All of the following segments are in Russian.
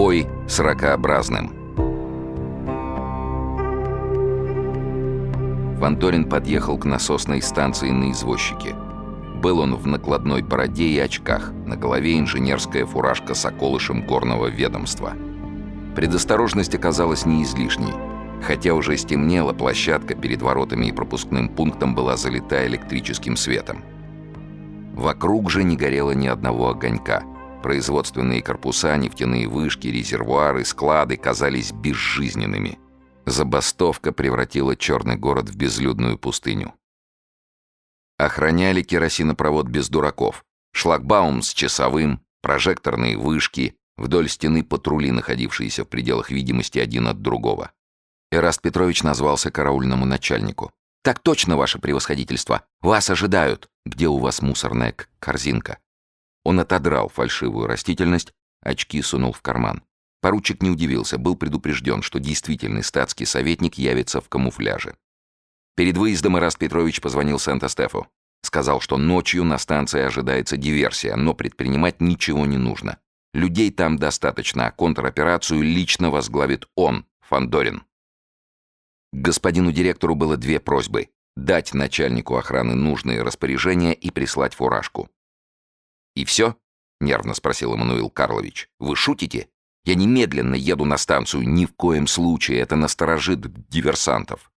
Бой с ракообразным. Ванторин подъехал к насосной станции на извозчике. Был он в накладной бороде и очках, на голове инженерская фуражка с околышем горного ведомства. Предосторожность оказалась не излишней. Хотя уже стемнело, площадка перед воротами и пропускным пунктом была залита электрическим светом. Вокруг же не горело ни одного огонька. Производственные корпуса, нефтяные вышки, резервуары, склады казались безжизненными. Забастовка превратила черный город в безлюдную пустыню. Охраняли керосинопровод без дураков. Шлагбаум с часовым, прожекторные вышки, вдоль стены патрули, находившиеся в пределах видимости один от другого. Эраст Петрович назвался караульному начальнику. «Так точно, ваше превосходительство! Вас ожидают! Где у вас мусорная корзинка?» Он отодрал фальшивую растительность, очки сунул в карман. Поручик не удивился, был предупрежден, что действительный статский советник явится в камуфляже. Перед выездом Ираст Петрович позвонил Сент-Эстефу. Сказал, что ночью на станции ожидается диверсия, но предпринимать ничего не нужно. Людей там достаточно, а контроперацию лично возглавит он, Фандорин. Господину директору было две просьбы — дать начальнику охраны нужные распоряжения и прислать фуражку. «И все?» — нервно спросил Эммануил Карлович. «Вы шутите? Я немедленно еду на станцию, ни в коем случае, это насторожит диверсантов».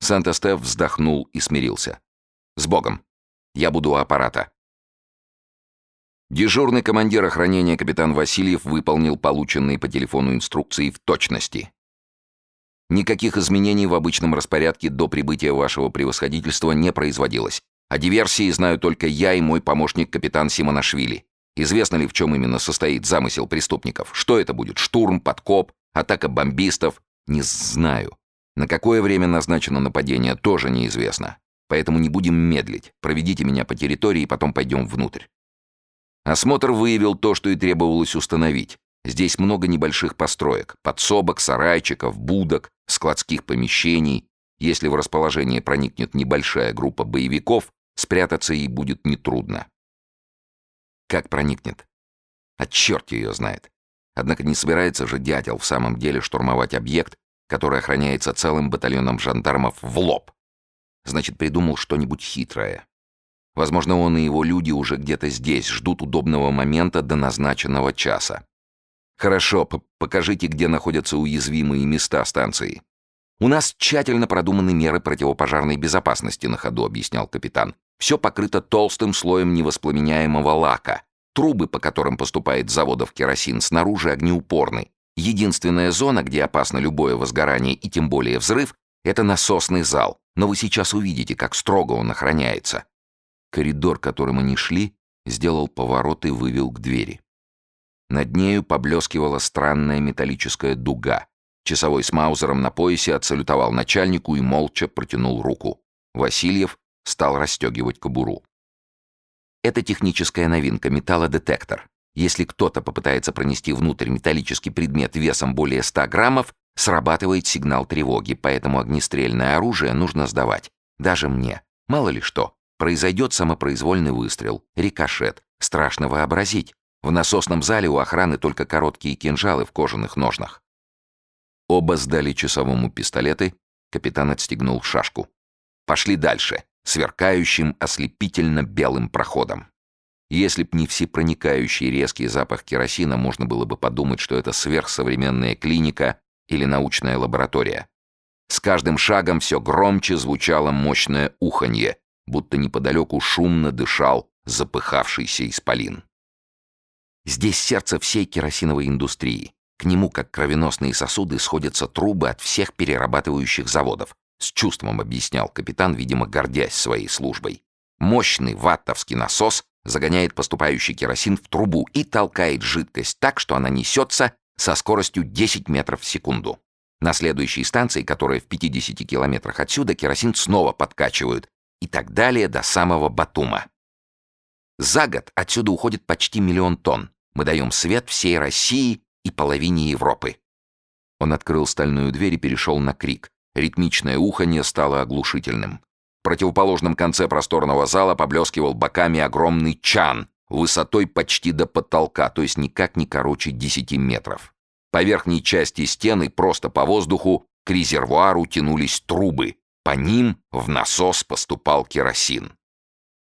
Санта-Стеф вздохнул и смирился. «С Богом! Я буду у аппарата». Дежурный командир охранения капитан Васильев выполнил полученные по телефону инструкции в точности. Никаких изменений в обычном распорядке до прибытия вашего превосходительства не производилось. О диверсии знаю только я и мой помощник капитан Симонашвили. Известно ли, в чем именно состоит замысел преступников? Что это будет? Штурм, подкоп, атака бомбистов? Не знаю. На какое время назначено нападение, тоже неизвестно. Поэтому не будем медлить. Проведите меня по территории, и потом пойдем внутрь. Осмотр выявил то, что и требовалось установить. Здесь много небольших построек, подсобок, сарайчиков, будок, складских помещений. Если в расположение проникнет небольшая группа боевиков, спрятаться ей будет нетрудно. Как проникнет? А черт ее знает. Однако не собирается же дятел в самом деле штурмовать объект, который охраняется целым батальоном жандармов в лоб. Значит, придумал что-нибудь хитрое. Возможно, он и его люди уже где-то здесь, ждут удобного момента до назначенного часа. «Хорошо, покажите, где находятся уязвимые места станции». «У нас тщательно продуманы меры противопожарной безопасности на ходу», — объяснял капитан. «Все покрыто толстым слоем невоспламеняемого лака. Трубы, по которым поступает с заводов керосин, снаружи огнеупорны. Единственная зона, где опасно любое возгорание и тем более взрыв, это насосный зал. Но вы сейчас увидите, как строго он охраняется». Коридор, которым они шли, сделал поворот и вывел к двери. Над нею поблескивала странная металлическая дуга. Часовой с маузером на поясе отсалютовал начальнику и молча протянул руку. Васильев стал расстегивать кобуру. Это техническая новинка, металлодетектор. Если кто-то попытается пронести внутрь металлический предмет весом более 100 граммов, срабатывает сигнал тревоги, поэтому огнестрельное оружие нужно сдавать. Даже мне. Мало ли что. Произойдет самопроизвольный выстрел, рикошет. Страшно вообразить. В насосном зале у охраны только короткие кинжалы в кожаных ножнах. Оба сдали часовому пистолеты, капитан отстегнул шашку. Пошли дальше, сверкающим ослепительно белым проходом. Если б не всепроникающий резкий запах керосина, можно было бы подумать, что это сверхсовременная клиника или научная лаборатория. С каждым шагом все громче звучало мощное уханье, будто неподалеку шумно дышал запыхавшийся исполин. Здесь сердце всей керосиновой индустрии. К нему, как кровеносные сосуды, сходятся трубы от всех перерабатывающих заводов. С чувством объяснял капитан, видимо, гордясь своей службой. Мощный ваттовский насос загоняет поступающий керосин в трубу и толкает жидкость так, что она несется со скоростью 10 метров в секунду. На следующей станции, которая в 50 километрах отсюда, керосин снова подкачивают. И так далее до самого Батума. За год отсюда уходит почти миллион тонн. Мы даем свет всей России и половине Европы». Он открыл стальную дверь и перешел на крик. Ритмичное уханье стало оглушительным. В противоположном конце просторного зала поблескивал боками огромный чан, высотой почти до потолка, то есть никак не короче 10 метров. По верхней части стены, просто по воздуху, к резервуару тянулись трубы. По ним в насос поступал керосин.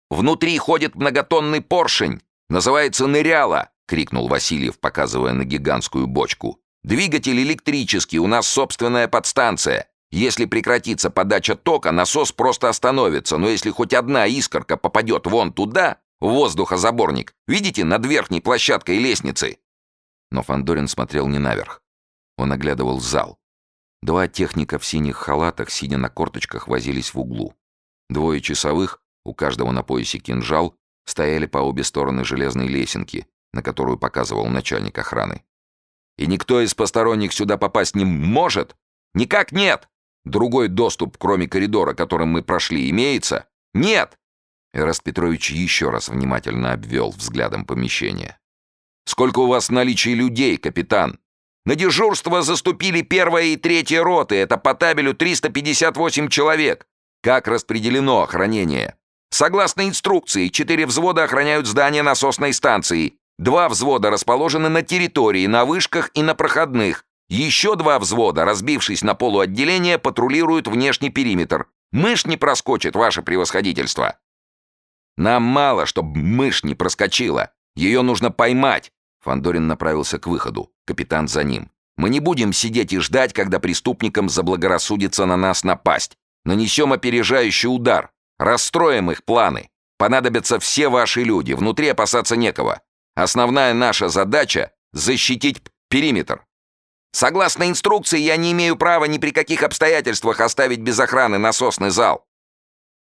«Внутри ходит многотонный поршень! Называется ныряло!» — крикнул Васильев, показывая на гигантскую бочку. «Двигатель электрический, у нас собственная подстанция. Если прекратится подача тока, насос просто остановится, но если хоть одна искорка попадет вон туда, в воздухозаборник, видите, над верхней площадкой лестницы, но Фандорин смотрел не наверх. Он оглядывал зал. Два техника в синих халатах, сидя на корточках, возились в углу. Двое часовых, у каждого на поясе кинжал, стояли по обе стороны железной лесенки, на которую показывал начальник охраны. «И никто из посторонних сюда попасть не может? Никак нет! Другой доступ, кроме коридора, которым мы прошли, имеется? Нет!» Эраст Петрович еще раз внимательно обвел взглядом помещение. Сколько у вас в наличии людей, капитан?» «На дежурство заступили первая и третья роты. Это по табелю 358 человек. Как распределено охранение?» «Согласно инструкции, четыре взвода охраняют здание насосной станции. Два взвода расположены на территории, на вышках и на проходных. Еще два взвода, разбившись на полуотделение, патрулируют внешний периметр. Мышь не проскочит, ваше превосходительство!» «Нам мало, чтобы мышь не проскочила. Ее нужно поймать!» Фандорин направился к выходу. Капитан за ним. «Мы не будем сидеть и ждать, когда преступникам заблагорассудится на нас напасть. Нанесем опережающий удар. Расстроим их планы. Понадобятся все ваши люди. Внутри опасаться некого. Основная наша задача — защитить периметр. Согласно инструкции, я не имею права ни при каких обстоятельствах оставить без охраны насосный зал.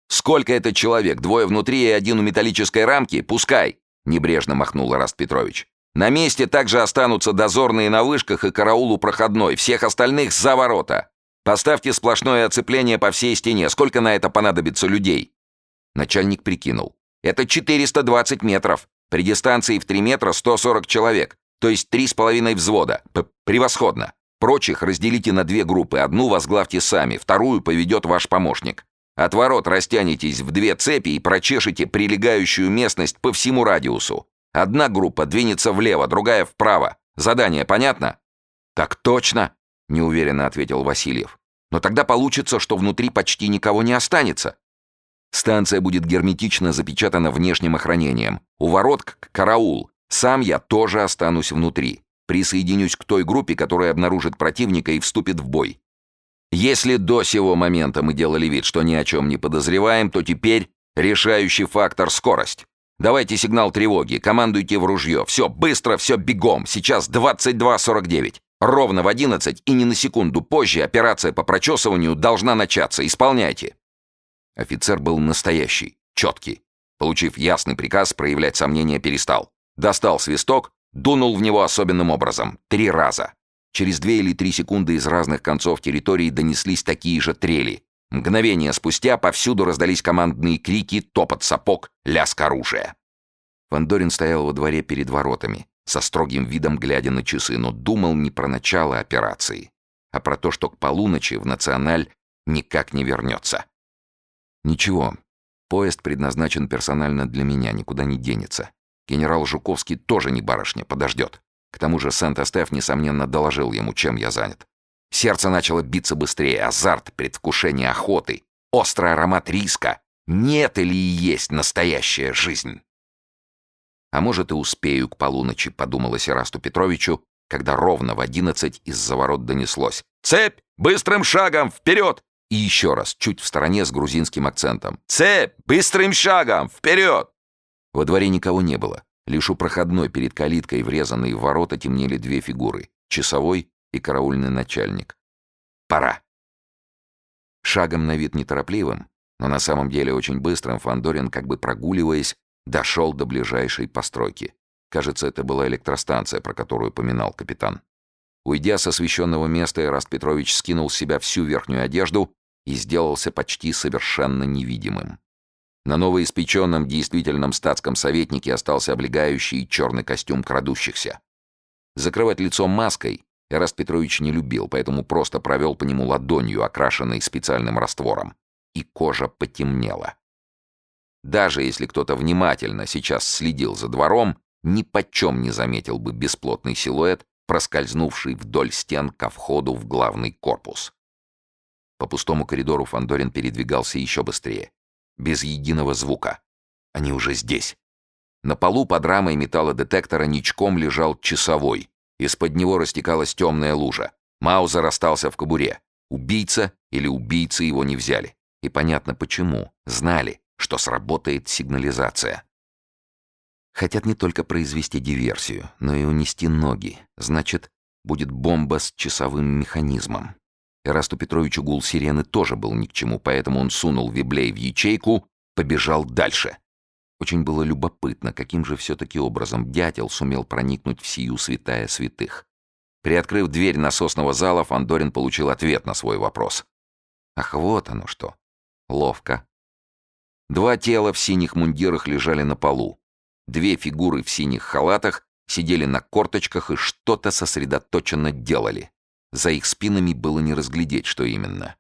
Сколько это человек? Двое внутри и один у металлической рамки? Пускай. Небрежно махнул Раст Петрович. На месте также останутся дозорные на вышках и караул у проходной. Всех остальных за ворота. Поставьте сплошное оцепление по всей стене. Сколько на это понадобится людей?» Начальник прикинул. «Это 420 метров. При дистанции в 3 метра 140 человек. То есть три с половиной взвода. П Превосходно. Прочих разделите на две группы. Одну возглавьте сами, вторую поведет ваш помощник. От ворот растянетесь в две цепи и прочешете прилегающую местность по всему радиусу. Одна группа двинется влево, другая вправо. Задание понятно?» «Так точно», — неуверенно ответил Васильев. «Но тогда получится, что внутри почти никого не останется. Станция будет герметично запечатана внешним охранением. У ворот караул. Сам я тоже останусь внутри. Присоединюсь к той группе, которая обнаружит противника и вступит в бой. Если до сего момента мы делали вид, что ни о чем не подозреваем, то теперь решающий фактор — скорость. Давайте сигнал тревоги, командуйте в ружье. Все, быстро, все бегом. Сейчас 22.49. Ровно в 11 и не на секунду позже операция по прочесыванию должна начаться. Исполняйте. Офицер был настоящий, четкий. Получив ясный приказ, проявлять сомнения перестал. Достал свисток, дунул в него особенным образом. Три раза. Через две или три секунды из разных концов территории донеслись такие же трели. Мгновение спустя повсюду раздались командные крики, топот сапог, лязг оружия. Вандорин стоял во дворе перед воротами, со строгим видом глядя на часы, но думал не про начало операции, а про то, что к полуночи в «Националь» никак не вернется. Ничего, поезд предназначен персонально для меня, никуда не денется. Генерал Жуковский тоже не барышня, подождет. К тому же Сент-Эстеф, несомненно, доложил ему, чем я занят. Сердце начало биться быстрее, азарт, предвкушение охоты, острый аромат риска. Нет или есть настоящая жизнь? А может, и успею к полуночи, подумалось Ирасту Петровичу, когда ровно в одиннадцать из-за ворот донеслось. «Цепь! Быстрым шагом! Вперед!» И еще раз, чуть в стороне с грузинским акцентом. «Цепь! Быстрым шагом! Вперед!» Во дворе никого не было. Лишь у проходной перед калиткой, врезанной в ворота, темнели две фигуры — часовой и караульный начальник. Пора. Шагом на вид неторопливым, но на самом деле очень быстрым, Фандорин, как бы прогуливаясь, дошел до ближайшей постройки. Кажется, это была электростанция, про которую поминал капитан. Уйдя с освещенного места, Эраст Петрович скинул с себя всю верхнюю одежду и сделался почти совершенно невидимым. На новоиспеченном действительном статском советнике остался облегающий черный костюм крадущихся. Закрывать лицо маской Эраст Петрович не любил, поэтому просто провел по нему ладонью, окрашенной специальным раствором. И кожа потемнела. Даже если кто-то внимательно сейчас следил за двором, ни почем не заметил бы бесплотный силуэт, проскользнувший вдоль стен ко входу в главный корпус. По пустому коридору Фандорин передвигался еще быстрее. Без единого звука. Они уже здесь. На полу под рамой металлодетектора ничком лежал часовой. Из-под него растекалась темная лужа. Маузер остался в кобуре. Убийца или убийцы его не взяли. И понятно почему. Знали, что сработает сигнализация. Хотят не только произвести диверсию, но и унести ноги. Значит, будет бомба с часовым механизмом. Ирасту Петровичу гул сирены тоже был ни к чему, поэтому он сунул виблей в ячейку, побежал дальше. Очень было любопытно, каким же все-таки образом дятел сумел проникнуть в сию святая святых. Приоткрыв дверь насосного зала, Фандорин получил ответ на свой вопрос. Ах, вот оно что. Ловко. Два тела в синих мундирах лежали на полу. Две фигуры в синих халатах сидели на корточках и что-то сосредоточенно делали. За их спинами было не разглядеть, что именно.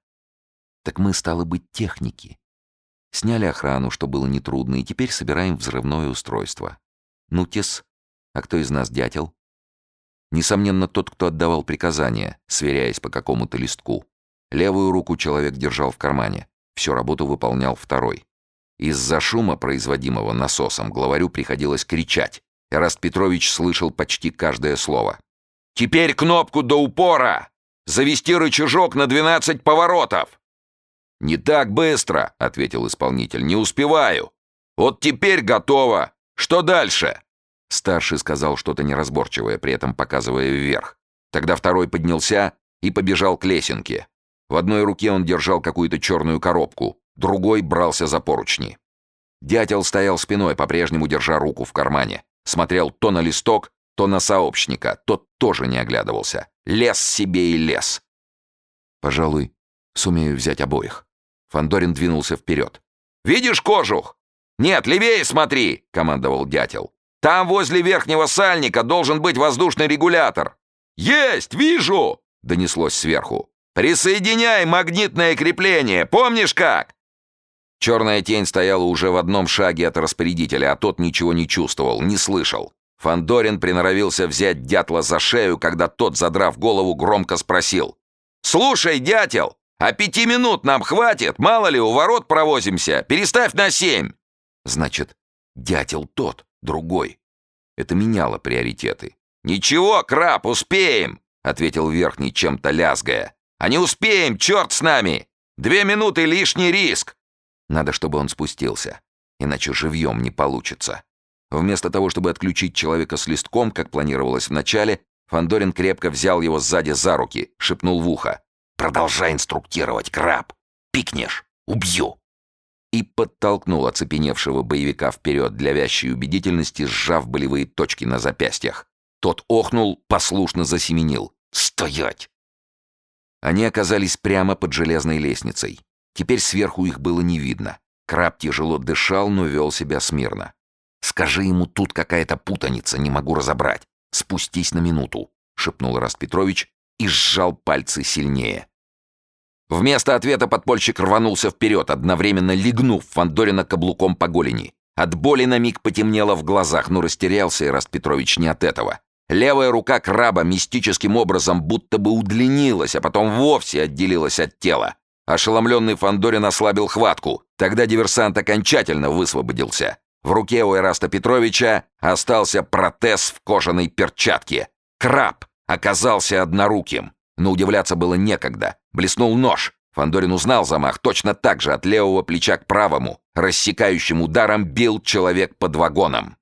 Так мы, стало быть, техники. Сняли охрану, что было нетрудно, и теперь собираем взрывное устройство. Ну, тес, а кто из нас дятел? Несомненно, тот, кто отдавал приказания, сверяясь по какому-то листку. Левую руку человек держал в кармане. Всю работу выполнял второй. Из-за шума, производимого насосом, главарю приходилось кричать. Эраст Петрович слышал почти каждое слово. «Теперь кнопку до упора! Завести рычажок на 12 поворотов!» «Не так быстро», — ответил исполнитель, — «не успеваю. Вот теперь готово. Что дальше?» Старший сказал что-то неразборчивое, при этом показывая вверх. Тогда второй поднялся и побежал к лесенке. В одной руке он держал какую-то черную коробку, другой брался за поручни. Дятел стоял спиной, по-прежнему держа руку в кармане. Смотрел то на листок, то на сообщника. Тот тоже не оглядывался. Лес себе и лес. Пожалуй, сумею взять обоих. Фандорин двинулся вперед. «Видишь кожух?» «Нет, левее смотри!» — командовал дятел. «Там возле верхнего сальника должен быть воздушный регулятор». «Есть! Вижу!» — донеслось сверху. «Присоединяй магнитное крепление! Помнишь как?» Черная тень стояла уже в одном шаге от распорядителя, а тот ничего не чувствовал, не слышал. Фандорин приноровился взять дятла за шею, когда тот, задрав голову, громко спросил. «Слушай, дятел, а пяти минут нам хватит? Мало ли, у ворот провозимся. Переставь на семь!» Значит, дятел тот, другой. Это меняло приоритеты. «Ничего, краб, успеем!» — ответил верхний, чем-то лязгая. «А не успеем, черт с нами! Две минуты — лишний риск!» Надо, чтобы он спустился, иначе живьем не получится. Вместо того, чтобы отключить человека с листком, как планировалось вначале, Фандорин крепко взял его сзади за руки, шепнул в ухо. «Продолжай инструктировать, краб! Пикнешь! Убью!» И подтолкнул оцепеневшего боевика вперед для вящей убедительности, сжав болевые точки на запястьях. Тот охнул, послушно засеменил. «Стоять!» Они оказались прямо под железной лестницей. Теперь сверху их было не видно. Краб тяжело дышал, но вел себя смирно. «Скажи ему, тут какая-то путаница, не могу разобрать. Спустись на минуту», — шепнул Раст Петрович и сжал пальцы сильнее. Вместо ответа подпольщик рванулся вперед, одновременно легнув Фандорина каблуком по голени. От боли на миг потемнело в глазах, но растерялся Ираст Петрович не от этого. Левая рука краба мистическим образом будто бы удлинилась, а потом вовсе отделилась от тела. Ошеломленный Фандорин ослабил хватку. Тогда диверсант окончательно высвободился. В руке у Эраста Петровича остался протез в кожаной перчатке. Краб оказался одноруким. Но удивляться было некогда. Блеснул нож. Фандорин узнал замах точно так же от левого плеча к правому. Рассекающим ударом бил человек под вагоном.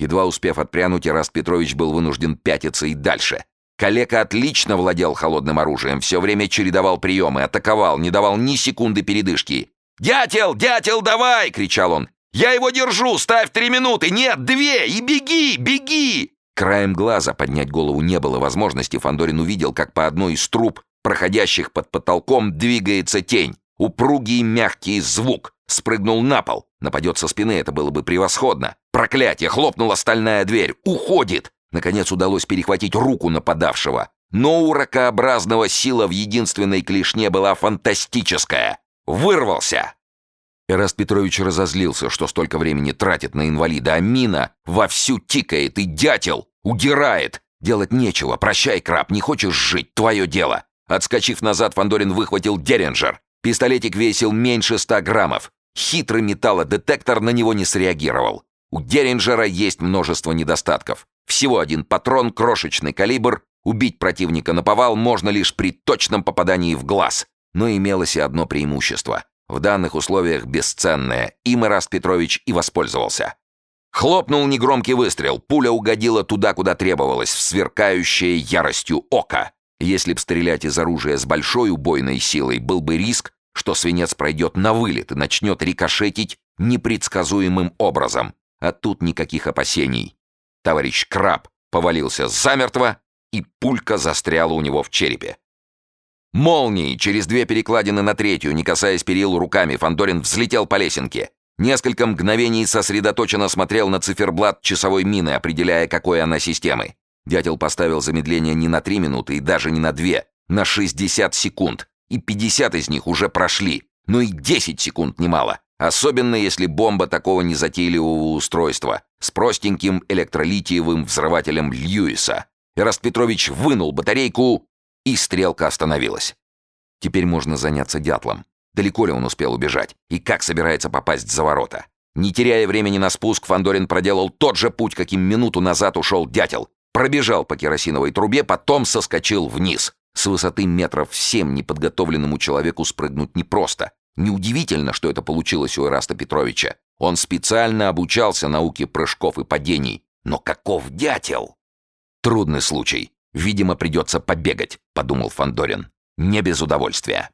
Едва успев отпрянуть, Эраст Петрович был вынужден пятиться и дальше. Калека отлично владел холодным оружием, все время чередовал приемы, атаковал, не давал ни секунды передышки. «Дятел, дятел, давай!» — кричал он. «Я его держу! Ставь три минуты! Нет, две! И беги, беги!» Краем глаза поднять голову не было возможности. Фандорин увидел, как по одной из труб, проходящих под потолком, двигается тень. Упругий мягкий звук. Спрыгнул на пол. Нападет со спины, это было бы превосходно. Проклятие! Хлопнула стальная дверь. Уходит! Наконец удалось перехватить руку нападавшего. Но у ракообразного сила в единственной клешне была фантастическая. Вырвался! Эраст Петрович разозлился, что столько времени тратит на инвалида, а мина вовсю тикает и дятел удирает. Делать нечего, прощай, краб, не хочешь жить, твое дело. Отскочив назад, Фандорин выхватил Деренджер. Пистолетик весил меньше ста граммов. Хитрый металлодетектор на него не среагировал. У Деринджера есть множество недостатков. Всего один патрон, крошечный калибр. Убить противника на повал можно лишь при точном попадании в глаз. Но имелось и одно преимущество. В данных условиях бесценное. Им Ираст Петрович и воспользовался. Хлопнул негромкий выстрел. Пуля угодила туда, куда требовалось, в сверкающее яростью око. Если б стрелять из оружия с большой убойной силой, был бы риск, что свинец пройдет на вылет и начнет рикошетить непредсказуемым образом. А тут никаких опасений. Товарищ Краб повалился замертво, и пулька застряла у него в черепе. Молнией через две перекладины на третью, не касаясь перил руками, Фандорин взлетел по лесенке. Несколько мгновений сосредоточенно смотрел на циферблат часовой мины, определяя, какой она системы. Дятел поставил замедление не на три минуты и даже не на две, на 60 секунд. И 50 из них уже прошли. Но и 10 секунд немало. Особенно если бомба такого незатейливого устройства с простеньким электролитиевым взрывателем Льюиса. Эраст Петрович вынул батарейку, и стрелка остановилась. Теперь можно заняться дятлом. Далеко ли он успел убежать? И как собирается попасть за ворота? Не теряя времени на спуск, Фандорин проделал тот же путь, каким минуту назад ушел дятел. Пробежал по керосиновой трубе, потом соскочил вниз. С высоты метров семь неподготовленному человеку спрыгнуть непросто. Неудивительно, что это получилось у Ираста Петровича. Он специально обучался науке прыжков и падений. Но каков дятел? Трудный случай. Видимо, придется побегать, подумал Фандорин. Не без удовольствия.